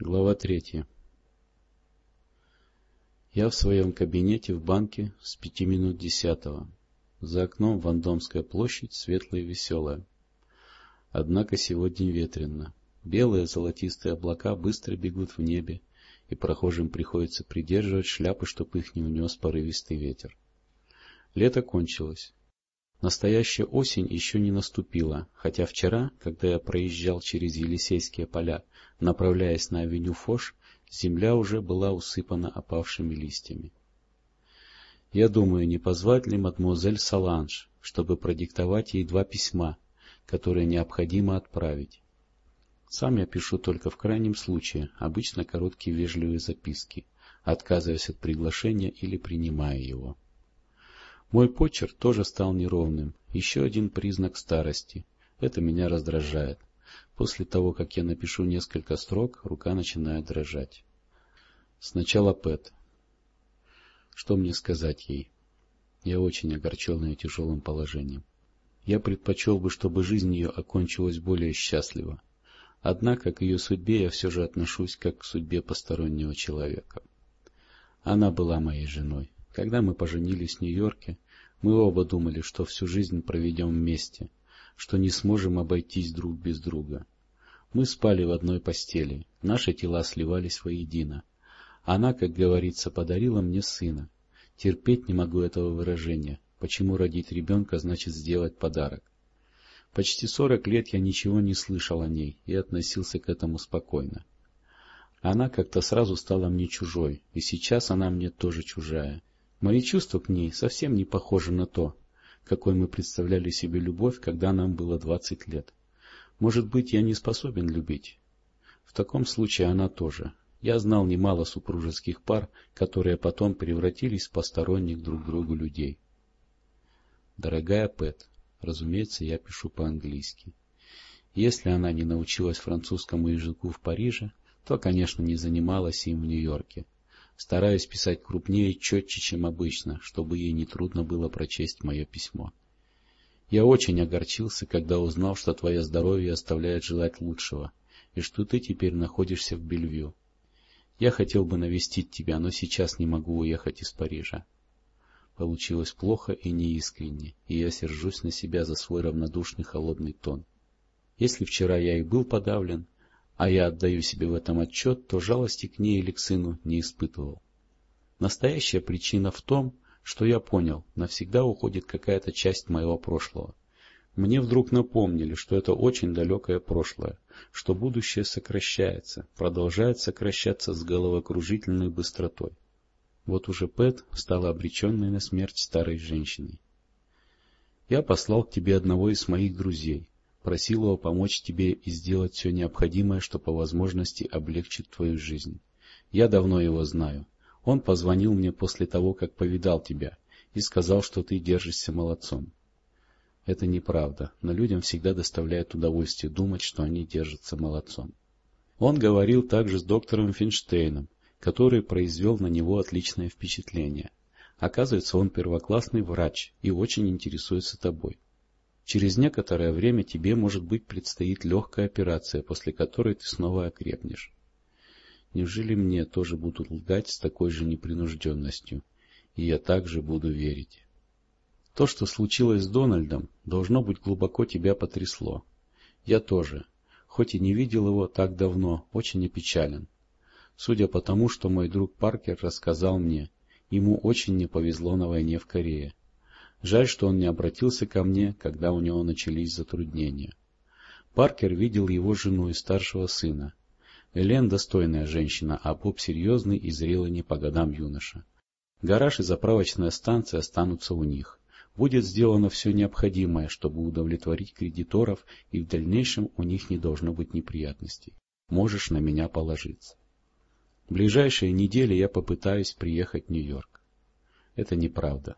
Глава третья. Я в своем кабинете в банке с пяти минут десятого. За окном Вандомская площадь, светлая и веселая. Однако сегодня ветрено. Белые золотистые облака быстро бегут в небе, и прохожим приходится придерживать шляпы, чтобы их не унес порывистый ветер. Лето кончилось. Настоящая осень еще не наступила, хотя вчера, когда я проезжал через Елисейские поля, направляясь на авеню Фош, земля уже была усыпана опавшими листьями. Я думаю, не позвать ли мадемуазель Саланж, чтобы продиктовать ей два письма, которые необходимо отправить. Сам я пишу только в крайнем случае, обычно короткие вежливые записки, отказываясь от приглашения или принимая его. Мой почерк тоже стал неровным, еще один признак старости. Это меня раздражает. После того, как я напишу несколько строк, рука начинает дрожать. Сначала Пэт. Что мне сказать ей? Я очень огорчен ее тяжелым положением. Я предпочел бы, чтобы жизнь ее окончилась более счастливо. Однако к ее судьбе я все же отношусь как к судьбе постороннего человека. Она была моей женой. Когда мы поженились в Нью-Йорке, мы оба думали, что всю жизнь проведем вместе, что не сможем обойтись друг без друга. Мы спали в одной постели, наши тела сливались воедино. Она, как говорится, подарила мне сына. Терпеть не могу этого выражения. Почему родить ребенка значит сделать подарок? Почти сорок лет я ничего не слышал о ней и относился к этому спокойно. Она как-то сразу стала мне чужой, и сейчас она мне тоже чужая. Мои чувства к ней совсем не похожи на то, какой мы представляли себе любовь, когда нам было двадцать лет. Может быть, я не способен любить. В таком случае она тоже. Я знал немало супружеских пар, которые потом превратились в посторонних друг другу людей. Дорогая Пэт, разумеется, я пишу по-английски. Если она не научилась французскому языку в Париже, то, конечно, не занималась им в Нью-Йорке. Стараюсь писать крупнее и четче, чем обычно, чтобы ей нетрудно было прочесть мое письмо. Я очень огорчился, когда узнал, что твое здоровье оставляет желать лучшего, и что ты теперь находишься в Бельвью. Я хотел бы навестить тебя, но сейчас не могу уехать из Парижа. Получилось плохо и неискренне, и я сержусь на себя за свой равнодушный холодный тон. Если вчера я и был подавлен, а я отдаю себе в этом отчет, то жалости к ней или к сыну не испытывал. Настоящая причина в том, что я понял, навсегда уходит какая-то часть моего прошлого. Мне вдруг напомнили, что это очень далекое прошлое, что будущее сокращается, продолжает сокращаться с головокружительной быстротой. Вот уже Пэт стала обреченной на смерть старой женщиной. Я послал к тебе одного из моих друзей, просил его помочь тебе и сделать все необходимое, что по возможности облегчит твою жизнь. Я давно его знаю. Он позвонил мне после того, как повидал тебя, и сказал, что ты держишься молодцом. Это неправда, но людям всегда доставляет удовольствие думать, что они держатся молодцом. Он говорил также с доктором Финштейном, который произвел на него отличное впечатление. Оказывается, он первоклассный врач и очень интересуется тобой. Через некоторое время тебе, может быть, предстоит легкая операция, после которой ты снова окрепнешь. Неужели мне тоже будут лгать с такой же непринужденностью, и я также буду верить? То, что случилось с Дональдом, должно быть глубоко тебя потрясло. Я тоже, хоть и не видел его так давно, очень опечален. Судя по тому, что мой друг Паркер рассказал мне, ему очень не повезло на войне в Корее. Жаль, что он не обратился ко мне, когда у него начались затруднения. Паркер видел его жену и старшего сына. Элен достойная женщина, а Боб серьезный и зрелый не по годам юноша. Гараж и заправочная станция останутся у них. Будет сделано все необходимое, чтобы удовлетворить кредиторов, и в дальнейшем у них не должно быть неприятностей. Можешь на меня положиться. В ближайшие недели я попытаюсь приехать в Нью-Йорк. Это неправда.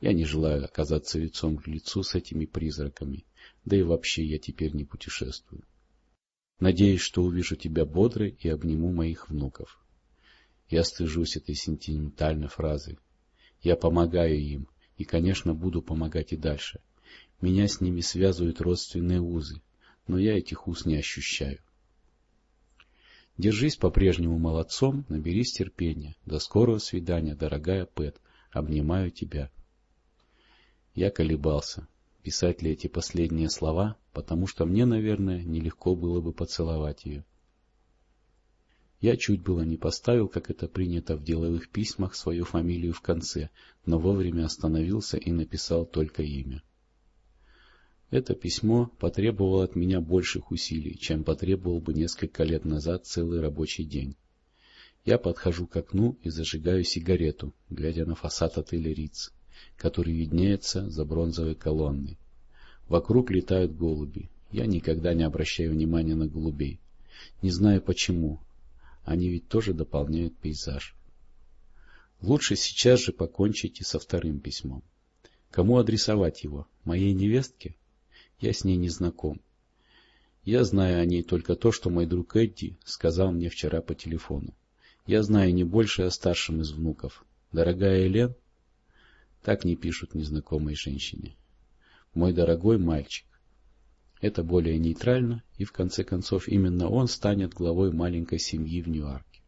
Я не желаю оказаться лицом к лицу с этими призраками, да и вообще я теперь не путешествую. Надеюсь, что увижу тебя бодрой и обниму моих внуков. Я стыжусь этой сентиментальной фразы. Я помогаю им, и, конечно, буду помогать и дальше. Меня с ними связывают родственные узы, но я этих уз не ощущаю. Держись по-прежнему молодцом, наберись терпения. До скорого свидания, дорогая Пэт. Обнимаю тебя. Я колебался, писать ли эти последние слова, потому что мне, наверное, нелегко было бы поцеловать ее. Я чуть было не поставил, как это принято в деловых письмах, свою фамилию в конце, но вовремя остановился и написал только имя. Это письмо потребовало от меня больших усилий, чем потребовал бы несколько лет назад целый рабочий день. Я подхожу к окну и зажигаю сигарету, глядя на фасад отеля Риц, который виднеется за бронзовой колонной. Вокруг летают голуби. Я никогда не обращаю внимания на голубей. Не знаю почему. Они ведь тоже дополняют пейзаж. Лучше сейчас же покончить и со вторым письмом. Кому адресовать его? Моей невестке? Я с ней не знаком. Я знаю о ней только то, что мой друг Эдди сказал мне вчера по телефону. Я знаю не больше о старшем из внуков. Дорогая Элен? Так не пишут незнакомой женщине. Мой дорогой мальчик. Это более нейтрально, и в конце концов именно он станет главой маленькой семьи в Ньюарке.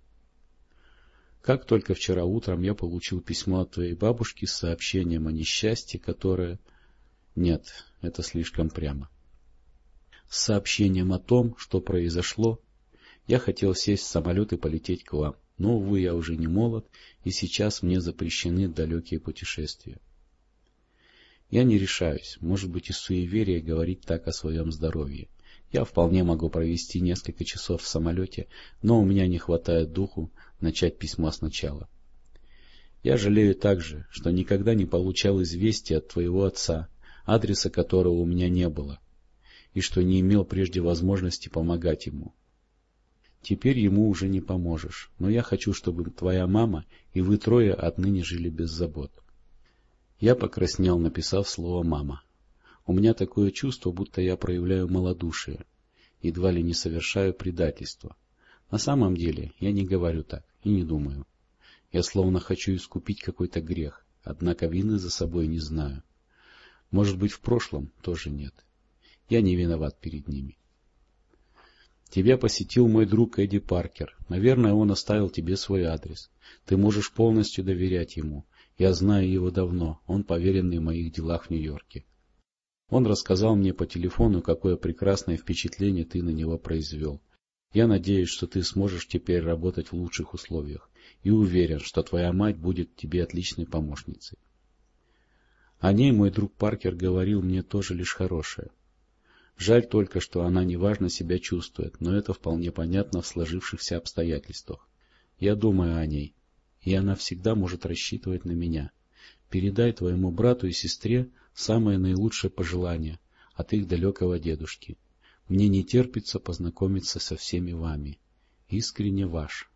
Как только вчера утром я получил письмо от твоей бабушки с сообщением о несчастье, которое... Нет, это слишком прямо. С сообщением о том, что произошло, я хотел сесть в самолет и полететь к вам, но, увы, я уже не молод, и сейчас мне запрещены далекие путешествия. Я не решаюсь, может быть, из суеверия говорить так о своем здоровье. Я вполне могу провести несколько часов в самолете, но у меня не хватает духу начать письмо сначала. Я жалею также, что никогда не получал известия от твоего отца, адреса которого у меня не было, и что не имел прежде возможности помогать ему. Теперь ему уже не поможешь, но я хочу, чтобы твоя мама и вы трое отныне жили без забот. Я покраснел, написав слово «мама». У меня такое чувство, будто я проявляю малодушие, едва ли не совершаю предательство. На самом деле я не говорю так и не думаю. Я словно хочу искупить какой-то грех, однако вины за собой не знаю. Может быть, в прошлом тоже нет. Я не виноват перед ними. Тебя посетил мой друг Эдди Паркер. Наверное, он оставил тебе свой адрес. Ты можешь полностью доверять ему. Я знаю его давно. Он поверенный в моих делах в Нью-Йорке. Он рассказал мне по телефону, какое прекрасное впечатление ты на него произвел. Я надеюсь, что ты сможешь теперь работать в лучших условиях, и уверен, что твоя мать будет тебе отличной помощницей. О ней мой друг Паркер говорил мне тоже лишь хорошее. Жаль только, что она неважно себя чувствует, но это вполне понятно в сложившихся обстоятельствах. Я думаю о ней, и она всегда может рассчитывать на меня. Передай твоему брату и сестре самое наилучшее пожелание от их далекого дедушки. Мне не терпится познакомиться со всеми вами. Искренне ваш.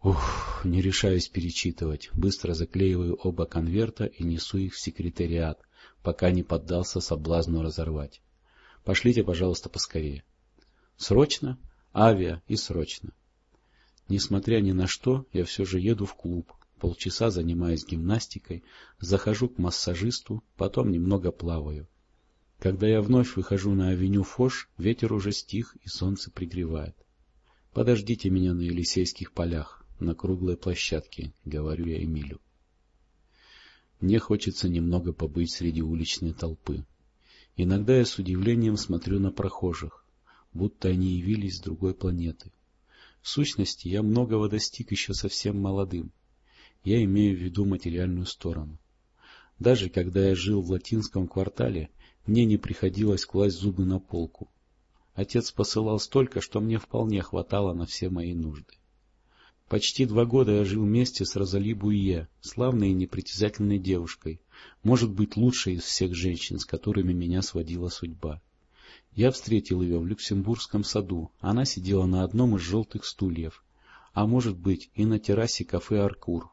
Ух, не решаюсь перечитывать. Быстро заклеиваю оба конверта и несу их в секретариат, пока не поддался соблазну разорвать. Пошлите, пожалуйста, поскорее. Срочно? Авиа и срочно. Несмотря ни на что, я все же еду в клуб, полчаса занимаюсь гимнастикой, захожу к массажисту, потом немного плаваю. Когда я вновь выхожу на авеню Фош, ветер уже стих и солнце пригревает. Подождите меня на Елисейских полях на круглой площадке, говорю я Эмилю. Мне хочется немного побыть среди уличной толпы. Иногда я с удивлением смотрю на прохожих, будто они явились с другой планеты. В сущности, я многого достиг еще совсем молодым. Я имею в виду материальную сторону. Даже когда я жил в латинском квартале, мне не приходилось класть зубы на полку. Отец посылал столько, что мне вполне хватало на все мои нужды. Почти два года я жил вместе с Розали Буе, славной и непритязательной девушкой, может быть, лучшей из всех женщин, с которыми меня сводила судьба. Я встретил ее в Люксембургском саду, она сидела на одном из желтых стульев, а может быть и на террасе кафе «Аркур».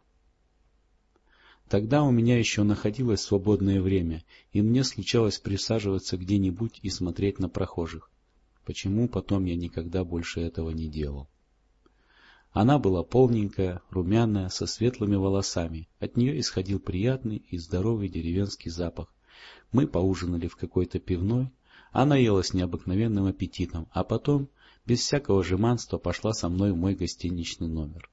Тогда у меня еще находилось свободное время, и мне случалось присаживаться где-нибудь и смотреть на прохожих. Почему потом я никогда больше этого не делал? Она была полненькая, румяная, со светлыми волосами. От нее исходил приятный и здоровый деревенский запах. Мы поужинали в какой-то пивной. Она ела с необыкновенным аппетитом, а потом, без всякого жеманства пошла со мной в мой гостиничный номер.